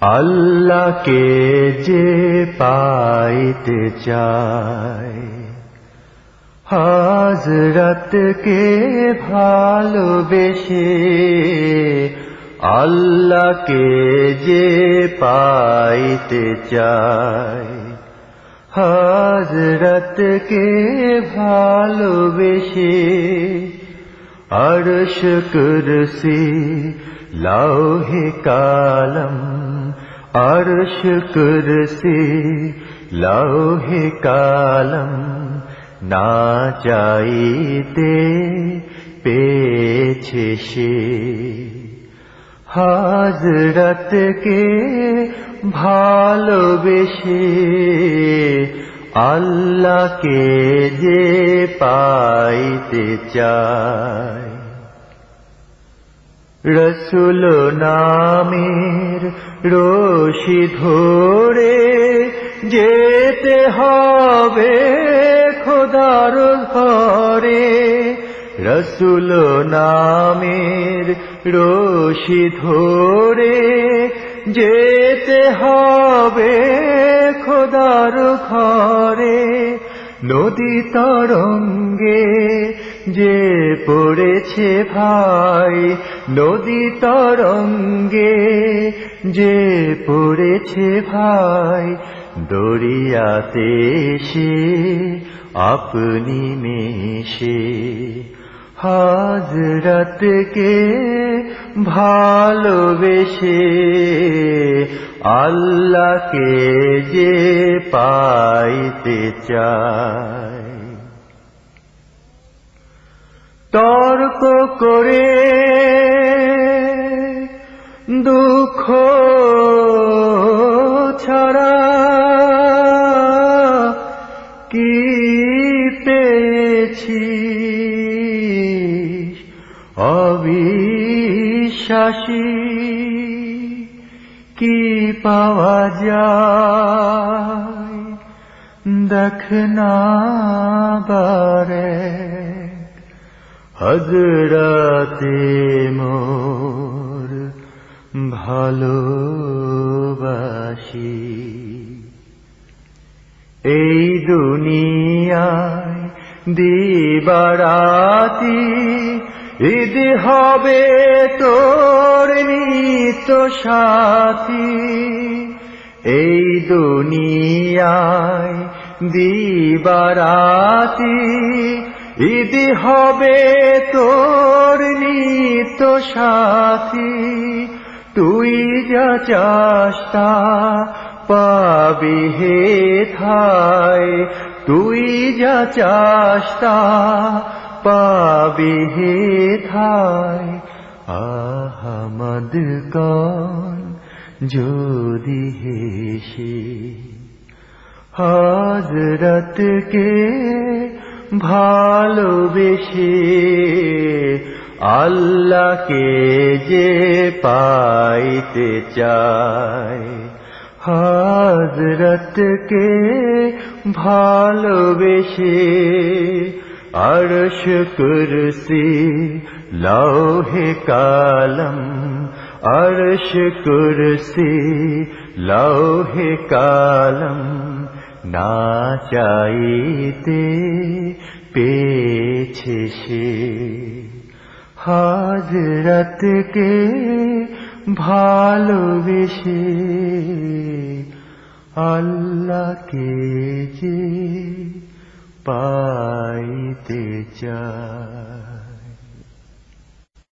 আল্লাহকে যে পাইতে চায়। হাজরতকে ভালোবেসে আল্লাহকে যে পাইতে চায়। হাজরতকে ভালোবেসে আরশ কুরসি লৌহে কালম আরশ কুরসি লৌহে কালম না চাইতে পেয়েছে সে। হাজরতকে ভালোবেসে আল্লাহকে যে পাইতে চায়। রসুল নামের রশি ধরে যেতে হবে খোদার ঘরে। রসুল নামের রশি ধরে যেতে হবে খোদার ঘরে, নদী তরঙ্গে যে পড়েছে ভাই, নদী তরঙ্গে যে পড়েছে ভাই, দরিয়াতে সে আপনি মেশে। হাজরতকে ভালোবেসে আল্লাহকে যে পাইতে চায় তর্ক করে দুঃখ ছাড়া কি পেয়েছি অবিশ্বাসী কি পাওয়া যায়? দেখ না বারে। হজরতে মোর ভালোবাসি। এই দুনিয়ায় দিবারাতি ঈদ হবে তোর নিত সাথী। এই দুনিয়ায় দিবারাতি। ঈদ হবে তোর নিত সাথী। তুই যা চাস্তা পাবি হে থায় তুই যা চাস্তা পাবি হে থায় আহমদ কন যদি হেসে হাজরতকে ভালোবেসে আল্লাহকে যে পাইতে চায় হাজরতকে ভালোবেসে আরশ কুরসি লৌহে কালম আরশ কুরসি লৌহে কালম না চাইতে পেয়েছে সে হাজরতকে ভালোবেসে আল্লাহকে যে পাইতে চায়